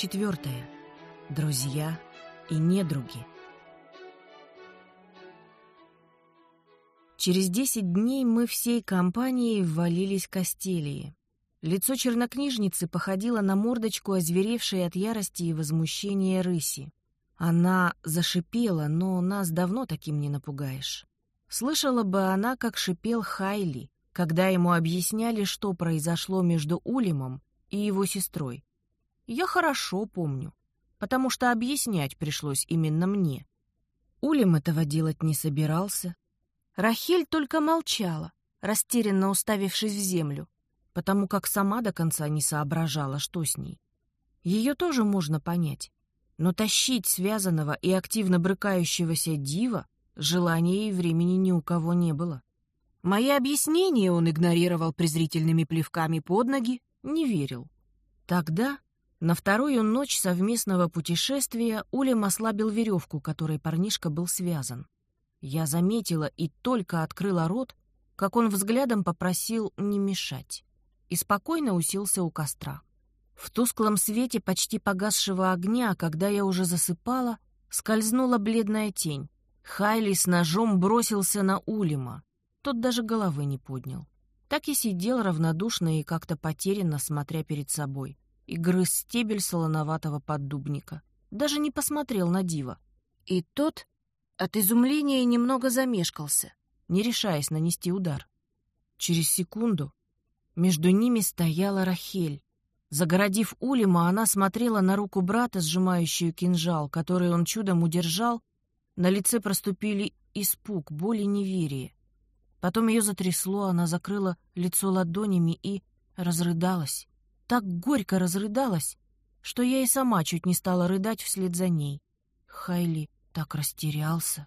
четвертая. Друзья и недруги. Через десять дней мы всей компанией ввалились к Кастелии. Лицо чернокнижницы походило на мордочку, озверевшей от ярости и возмущения рыси. Она зашипела, но нас давно таким не напугаешь. Слышала бы она, как шипел Хайли, когда ему объясняли, что произошло между Улимом и его сестрой. Я хорошо помню, потому что объяснять пришлось именно мне. Улим этого делать не собирался. Рахель только молчала, растерянно уставившись в землю, потому как сама до конца не соображала, что с ней. Ее тоже можно понять, но тащить связанного и активно брыкающегося дива желания и времени ни у кого не было. Мои объяснения он игнорировал презрительными плевками под ноги, не верил. Тогда, на вторую ночь совместного путешествия, Улем ослабил веревку, которой парнишка был связан. Я заметила и только открыла рот, как он взглядом попросил не мешать, и спокойно уселся у костра. В тусклом свете почти погасшего огня, когда я уже засыпала, скользнула бледная тень. Хайли с ножом бросился на Улима. Тот даже головы не поднял. Так и сидел равнодушно и как-то потерянно, смотря перед собой, и грыз стебель солоноватого поддубника. Даже не посмотрел на Дива. И тот от изумления немного замешкался, не решаясь нанести удар. Через секунду между ними стояла Рахель. Загородив Улима, она смотрела на руку брата, сжимающую кинжал, который он чудом удержал. На лице проступили испуг, боль и неверие. Потом ее затрясло, она закрыла лицо ладонями и разрыдалась. Так горько разрыдалась, что я и сама чуть не стала рыдать вслед за ней. Хайли так растерялся.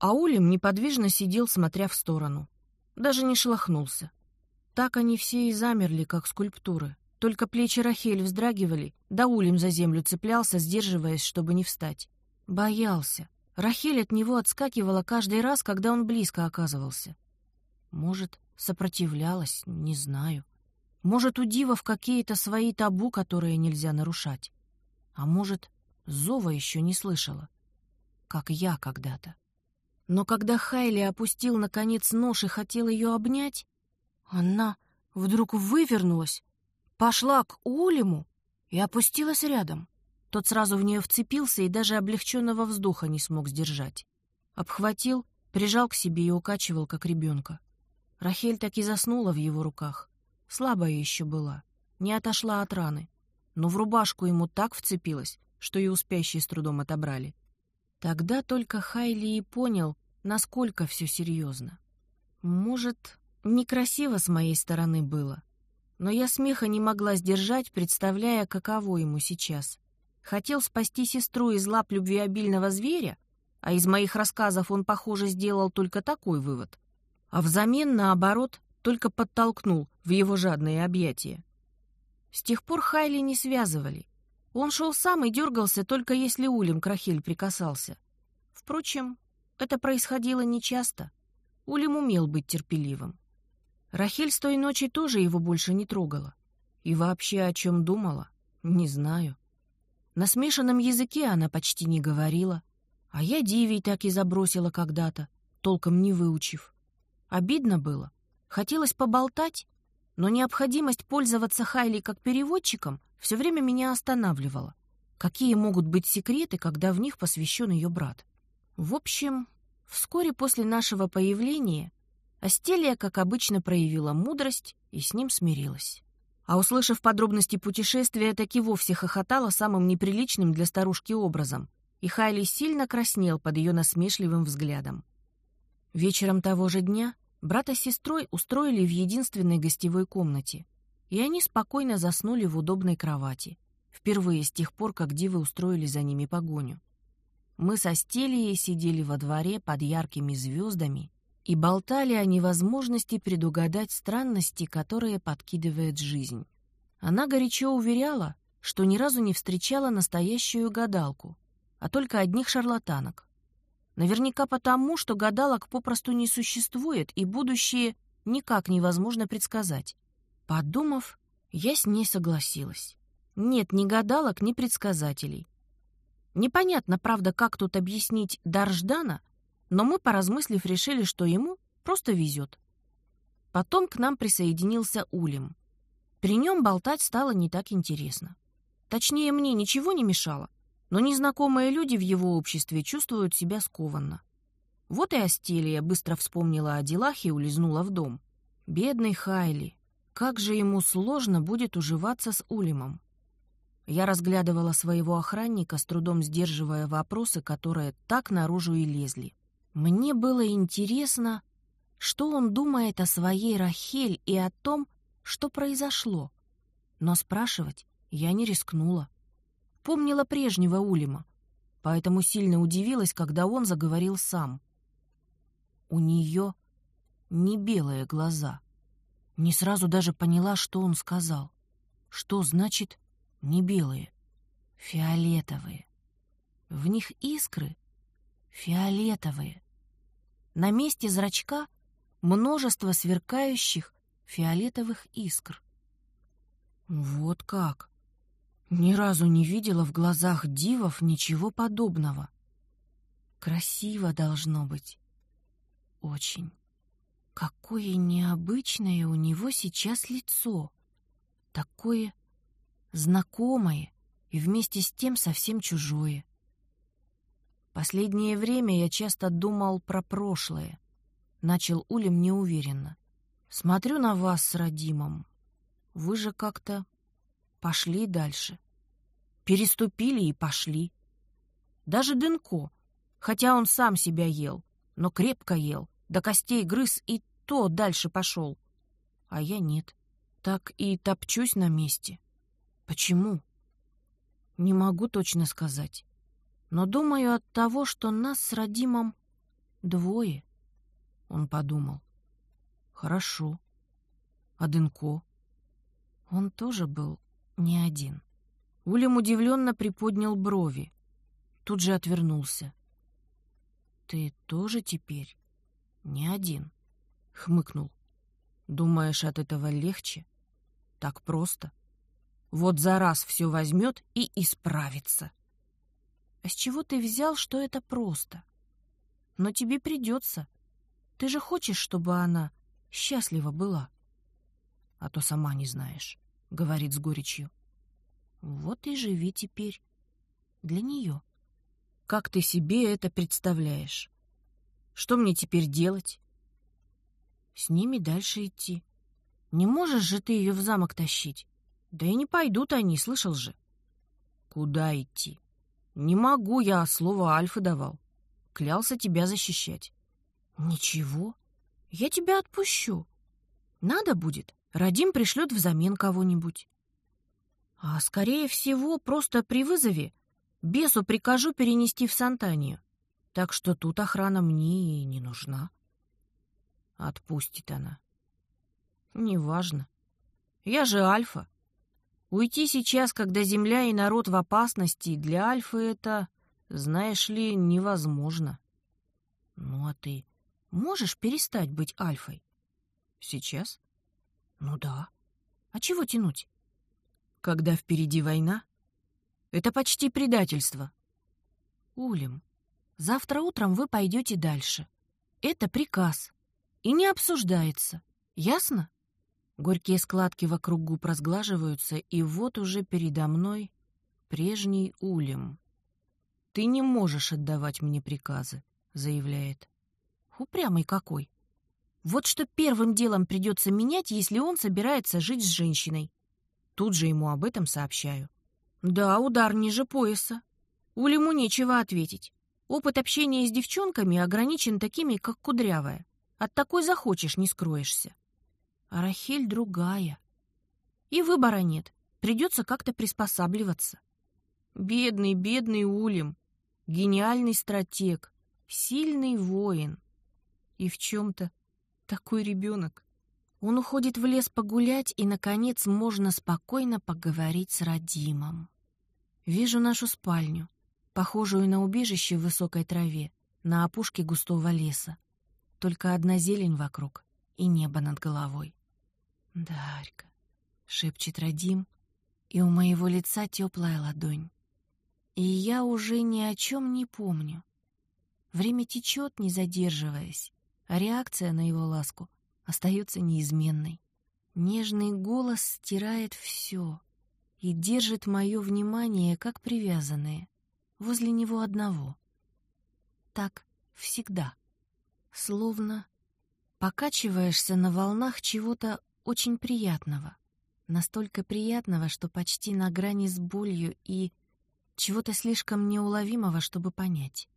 Аулем неподвижно сидел, смотря в сторону. Даже не шелохнулся. Так они все и замерли, как скульптуры. Только плечи Рахель вздрагивали, да Улем за землю цеплялся, сдерживаясь, чтобы не встать. Боялся. Рахель от него отскакивала каждый раз, когда он близко оказывался. Может, сопротивлялась, не знаю. Может, у дивов какие-то свои табу, которые нельзя нарушать. А может, зова еще не слышала, как я когда-то. Но когда Хайли опустил, наконец, нож и хотел ее обнять, она вдруг вывернулась, пошла к Улему и опустилась рядом. Тот сразу в нее вцепился и даже облегченного вздоха не смог сдержать. Обхватил, прижал к себе и укачивал, как ребенка. Рахель так и заснула в его руках. Слабая еще была, не отошла от раны. Но в рубашку ему так вцепилась, что и у с трудом отобрали. Тогда только Хайли и понял, насколько все серьезно. Может, некрасиво с моей стороны было, но я смеха не могла сдержать, представляя, каково ему сейчас. Хотел спасти сестру из лап любвеобильного зверя, а из моих рассказов он, похоже, сделал только такой вывод — а взамен, наоборот, только подтолкнул в его жадные объятия. С тех пор Хайли не связывали. Он шел сам и дергался, только если Улем к Рахиль прикасался. Впрочем, это происходило нечасто. Улем умел быть терпеливым. Рахиль с той ночи тоже его больше не трогала. И вообще о чем думала, не знаю. На смешанном языке она почти не говорила, а я Дивей так и забросила когда-то, толком не выучив. Обидно было. Хотелось поболтать, но необходимость пользоваться Хайли как переводчиком все время меня останавливала. Какие могут быть секреты, когда в них посвящен ее брат? В общем, вскоре после нашего появления Астелия, как обычно, проявила мудрость и с ним смирилась. А услышав подробности путешествия, так и вовсе хохотала самым неприличным для старушки образом, и Хайли сильно краснел под ее насмешливым взглядом. Вечером того же дня брата с сестрой устроили в единственной гостевой комнате, и они спокойно заснули в удобной кровати, впервые с тех пор, как дивы устроили за ними погоню. Мы со Стелией сидели во дворе под яркими звездами и болтали о невозможности предугадать странности, которые подкидывает жизнь. Она горячо уверяла, что ни разу не встречала настоящую гадалку, а только одних шарлатанок. Наверняка потому, что гадалок попросту не существует, и будущее никак невозможно предсказать. Подумав, я с ней согласилась. Нет ни гадалок, ни предсказателей. Непонятно, правда, как тут объяснить дар Ждана, но мы, поразмыслив, решили, что ему просто везет. Потом к нам присоединился Улим. При нем болтать стало не так интересно. Точнее, мне ничего не мешало, но незнакомые люди в его обществе чувствуют себя скованно. Вот и Астелия быстро вспомнила о делах и улизнула в дом. Бедный Хайли, как же ему сложно будет уживаться с Улимом. Я разглядывала своего охранника, с трудом сдерживая вопросы, которые так наружу и лезли. Мне было интересно, что он думает о своей Рахель и о том, что произошло. Но спрашивать я не рискнула. Помнила прежнего Улима, поэтому сильно удивилась, когда он заговорил сам. У нее не белые глаза. Не сразу даже поняла, что он сказал. Что значит «не белые»? Фиолетовые. В них искры фиолетовые. На месте зрачка множество сверкающих фиолетовых искр. Вот как! Ни разу не видела в глазах дивов ничего подобного. Красиво должно быть. Очень. Какое необычное у него сейчас лицо. Такое знакомое и вместе с тем совсем чужое. Последнее время я часто думал про прошлое. Начал Улем неуверенно. Смотрю на вас с Радимом. Вы же как-то пошли дальше. Переступили и пошли. Даже Дынко, хотя он сам себя ел, но крепко ел, до костей грыз и то дальше пошел. А я нет. Так и топчусь на месте. Почему? Не могу точно сказать. Но думаю от того, что нас с Радимом двое. Он подумал. Хорошо. А Дынко? Он тоже был не один. Улем удивленно приподнял брови. Тут же отвернулся. «Ты тоже теперь не один?» — хмыкнул. «Думаешь, от этого легче? Так просто? Вот за раз все возьмет и исправится». «А с чего ты взял, что это просто? Но тебе придется. Ты же хочешь, чтобы она счастлива была?» «А то сама не знаешь», — говорит с горечью. Вот и живи теперь. Для нее. Как ты себе это представляешь? Что мне теперь делать? С ними дальше идти. Не можешь же ты ее в замок тащить? Да и не пойдут они, слышал же. Куда идти? Не могу, я слово Альфы давал. Клялся тебя защищать. Ничего, я тебя отпущу. Надо будет, Радим пришлет взамен кого-нибудь. А, скорее всего, просто при вызове бесу прикажу перенести в Сантанию. Так что тут охрана мне и не нужна. Отпустит она. Неважно. Я же Альфа. Уйти сейчас, когда Земля и народ в опасности, для Альфы это, знаешь ли, невозможно. Ну а ты можешь перестать быть Альфой? Сейчас? Ну да. А чего тянуть? когда впереди война? Это почти предательство. Улем, завтра утром вы пойдете дальше. Это приказ. И не обсуждается. Ясно? Горькие складки вокруг губ разглаживаются, и вот уже передо мной прежний Улем. «Ты не можешь отдавать мне приказы», — заявляет. Упрямый какой. Вот что первым делом придется менять, если он собирается жить с женщиной. Тут же ему об этом сообщаю. Да, удар ниже пояса. Улему нечего ответить. Опыт общения с девчонками ограничен такими, как Кудрявая. От такой захочешь, не скроешься. А Рахель другая. И выбора нет. Придется как-то приспосабливаться. Бедный, бедный Улем. Гениальный стратег. Сильный воин. И в чем-то такой ребенок. Он уходит в лес погулять, и, наконец, можно спокойно поговорить с Радимом. Вижу нашу спальню, похожую на убежище в высокой траве, на опушке густого леса. Только одна зелень вокруг и небо над головой. «Дарька», — шепчет Радим, и у моего лица теплая ладонь. И я уже ни о чем не помню. Время течет, не задерживаясь, а реакция на его ласку остается неизменной. Нежный голос стирает все и держит мое внимание как привязанное, возле него одного. Так всегда. Словно покачиваешься на волнах чего-то очень приятного. Настолько приятного, что почти на грани с болью и чего-то слишком неуловимого, чтобы понять.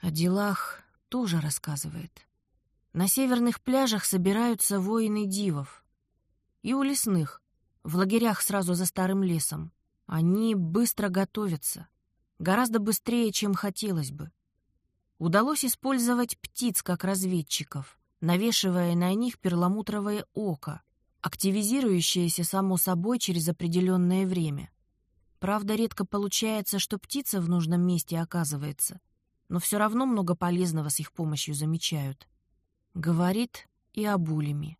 О делах тоже рассказывает. На северных пляжах собираются воины дивов. И у лесных, в лагерях сразу за старым лесом. Они быстро готовятся. Гораздо быстрее, чем хотелось бы. Удалось использовать птиц как разведчиков, навешивая на них перламутровое око, активизирующееся само собой через определенное время. Правда, редко получается, что птица в нужном месте оказывается — но все равно много полезного с их помощью замечают. Говорит и об Улеме.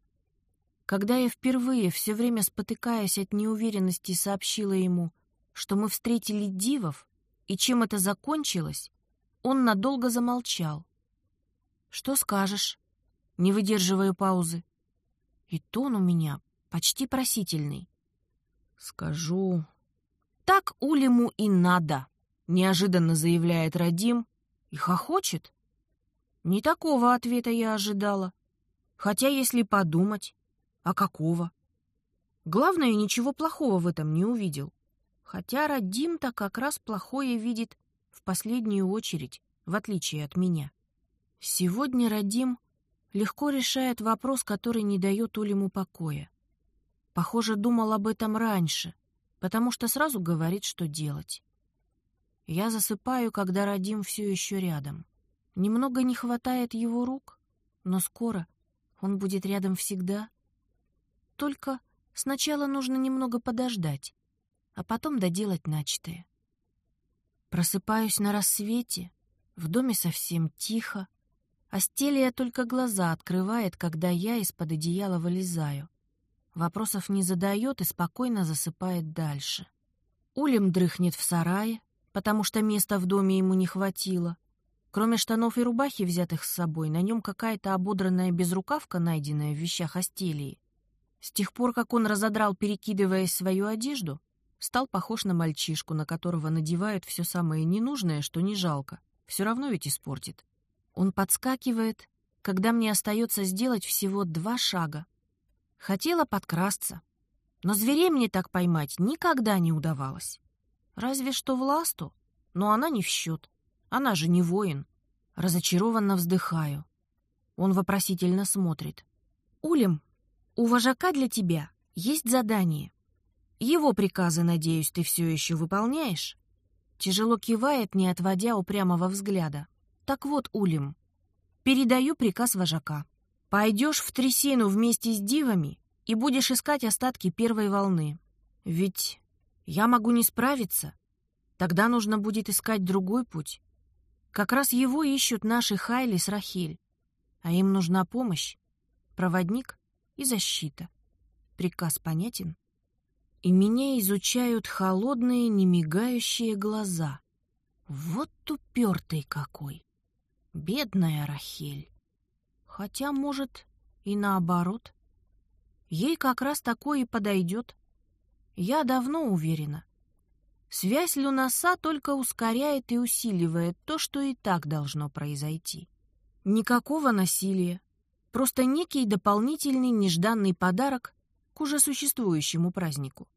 Когда я впервые, все время спотыкаясь от неуверенности, сообщила ему, что мы встретили дивов, и чем это закончилось, он надолго замолчал. «Что скажешь?» Не выдерживая паузы. И тон у меня почти просительный. «Скажу...» «Так Улему и надо», — неожиданно заявляет Радим, и хохочет? Не такого ответа я ожидала. Хотя, если подумать, а какого? Главное, ничего плохого в этом не увидел. Хотя Радим-то как раз плохое видит в последнюю очередь, в отличие от меня. Сегодня Радим легко решает вопрос, который не дает Улему покоя. Похоже, думал об этом раньше, потому что сразу говорит, что делать. Я засыпаю, когда Радим все еще рядом. Немного не хватает его рук, но скоро он будет рядом всегда. Только сначала нужно немного подождать, а потом доделать начатое. Просыпаюсь на рассвете, в доме совсем тихо, а Стелия только глаза открывает, когда я из-под одеяла вылезаю. Вопросов не задает и спокойно засыпает дальше. Улем дрыхнет в сарае, потому что места в доме ему не хватило. Кроме штанов и рубахи, взятых с собой, на нем какая-то ободранная безрукавка, найденная в вещах Астелии. С тех пор, как он разодрал, перекидываясь свою одежду, стал похож на мальчишку, на которого надевают все самое ненужное, что не жалко. Все равно ведь испортит. Он подскакивает, когда мне остается сделать всего два шага. Хотела подкрасться, но зверей мне так поймать никогда не удавалось. Разве что в ласту, но она не в счет. Она же не воин. Разочарованно вздыхаю. Он вопросительно смотрит. «Улем, у вожака для тебя есть задание. Его приказы, надеюсь, ты все еще выполняешь?» Тяжело кивает, не отводя упрямого взгляда. «Так вот, Улем, передаю приказ вожака. Пойдешь в трясину вместе с дивами и будешь искать остатки первой волны. Ведь я могу не справиться. Тогда нужно будет искать другой путь. Как раз его ищут наши Хайли с Рахиль. А им нужна помощь, проводник и защита. Приказ понятен? И меня изучают холодные, немигающие глаза. Вот упертый какой! Бедная Рахиль. Хотя, может, и наоборот. Ей как раз такое и подойдет. Я давно уверена. Связь Люнаса только ускоряет и усиливает то, что и так должно произойти. Никакого насилия, просто некий дополнительный нежданный подарок к уже существующему празднику.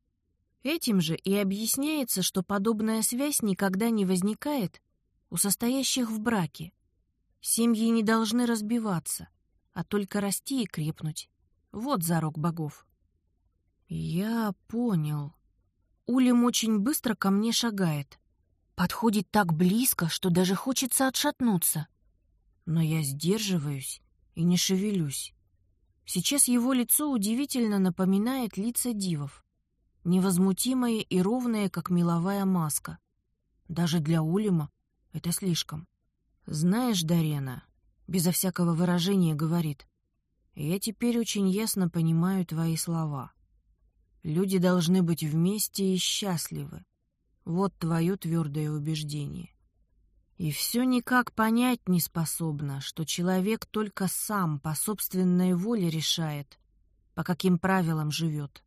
Этим же и объясняется, что подобная связь никогда не возникает у состоящих в браке. Семьи не должны разбиваться, а только расти и крепнуть. Вот зарок богов. «Я понял». Улем очень быстро ко мне шагает. Подходит так близко, что даже хочется отшатнуться. Но я сдерживаюсь и не шевелюсь. Сейчас его лицо удивительно напоминает лица дивов. Невозмутимое и ровное, как меловая маска. Даже для Улема это слишком. «Знаешь, Дарена», — безо всякого выражения говорит, — «я теперь очень ясно понимаю твои слова». Люди должны быть вместе и счастливы. Вот твое твердое убеждение. И все никак понять не способна, что человек только сам по собственной воле решает, по каким правилам живет.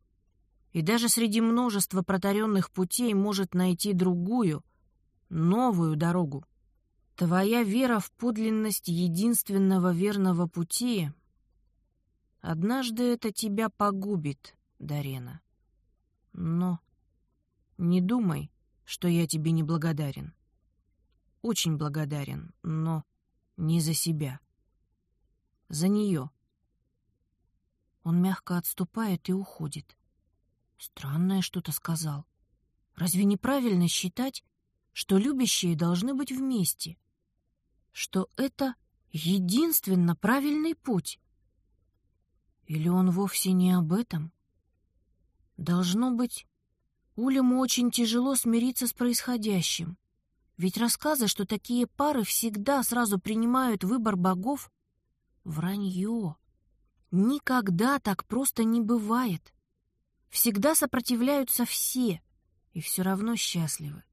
И даже среди множества протаренных путей может найти другую, новую дорогу. Твоя вера в подлинность единственного верного пути однажды это тебя погубит, Дарена. Но не думай, что я тебе не благодарен. Очень благодарен, но не за себя. За нее. Он мягко отступает и уходит. Странное что-то сказал. Разве неправильно считать, что любящие должны быть вместе? Что это единственно правильный путь? Или он вовсе не об этом? Должно быть, Улему очень тяжело смириться с происходящим. Ведь рассказы, что такие пары всегда сразу принимают выбор богов, — вранье. Никогда так просто не бывает. Всегда сопротивляются все, и все равно счастливы.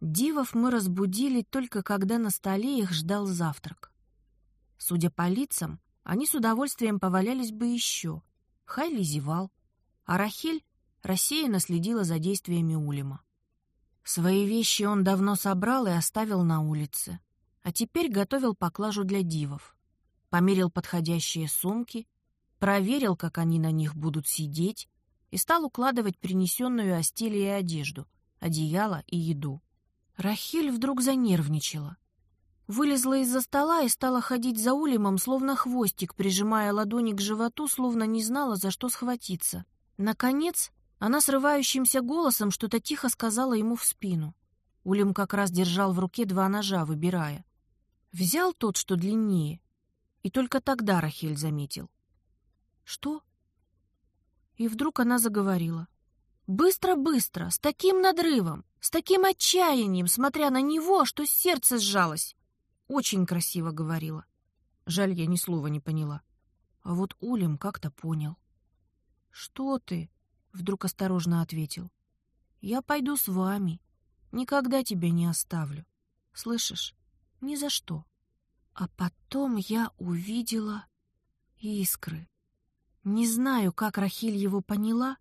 Дивов мы разбудили только когда на столе их ждал завтрак. Судя по лицам, они с удовольствием повалялись бы еще. Хайли зевал, а Рахель рассеянно следила за действиями Улима. Свои вещи он давно собрал и оставил на улице, а теперь готовил поклажу для дивов. Померил подходящие сумки, проверил, как они на них будут сидеть, и стал укладывать принесенную Астеле и одежду, одеяло и еду. Рахиль вдруг занервничала. Вылезла из-за стола и стала ходить за Улимом, словно хвостик, прижимая ладони к животу, словно не знала, за что схватиться. Наконец, она срывающимся голосом что-то тихо сказала ему в спину. Улим как раз держал в руке два ножа, выбирая. Взял тот, что длиннее, и только тогда Рахиль заметил. «Что?» И вдруг она заговорила. «Быстро-быстро, с таким надрывом, с таким отчаянием, смотря на него, что сердце сжалось. Очень красиво говорила. Жаль, я ни слова не поняла. А вот Улем как-то понял. «Что ты?» — вдруг осторожно ответил. «Я пойду с вами. Никогда тебя не оставлю. Слышишь? Ни за что». А потом я увидела искры. Не знаю, как Рахиль его поняла,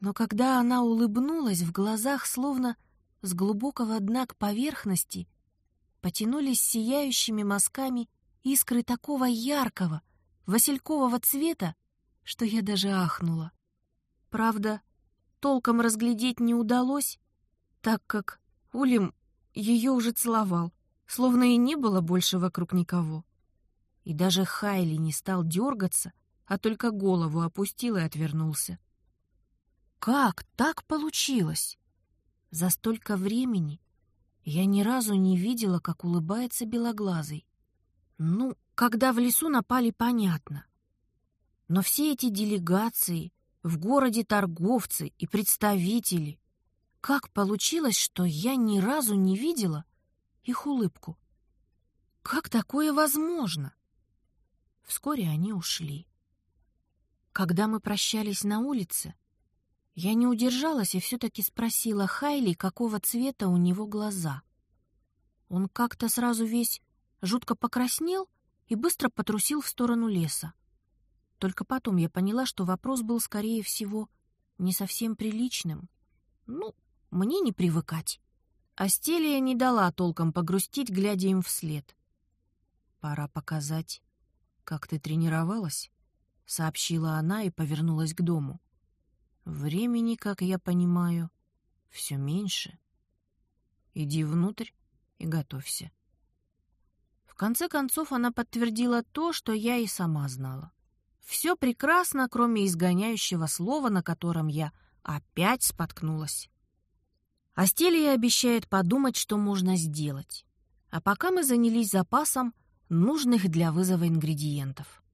но когда она улыбнулась, в глазах словно с глубокого дна к поверхности потянулись сияющими мазками искры такого яркого, василькового цвета, что я даже ахнула. Правда, толком разглядеть не удалось, так как Улим ее уже целовал, словно и не было больше вокруг никого. И даже Хайли не стал дергаться, а только голову опустил и отвернулся. Как так получилось? За столько времени я ни разу не видела, как улыбается белоглазый. Ну, когда в лесу напали, понятно. Но все эти делегации, в городе торговцы и представители. Как получилось, что я ни разу не видела их улыбку? Как такое возможно? Вскоре они ушли. Когда мы прощались на улице, я не удержалась и все-таки спросила Хайли, какого цвета у него глаза. Он как-то сразу весь жутко покраснел и быстро потрусил в сторону леса. Только потом я поняла, что вопрос был, скорее всего, не совсем приличным. Ну, мне не привыкать. Астелия не дала толком погрустить, глядя им вслед. «Пора показать, как ты тренировалась», — сообщила она и повернулась к дому. Времени, как я понимаю, все меньше. Иди внутрь и готовься. В конце концов она подтвердила то, что я и сама знала. Все прекрасно, кроме изгоняющего слова, на котором я опять споткнулась. Астелия обещает подумать, что можно сделать. А пока мы занялись запасом нужных для вызова ингредиентов.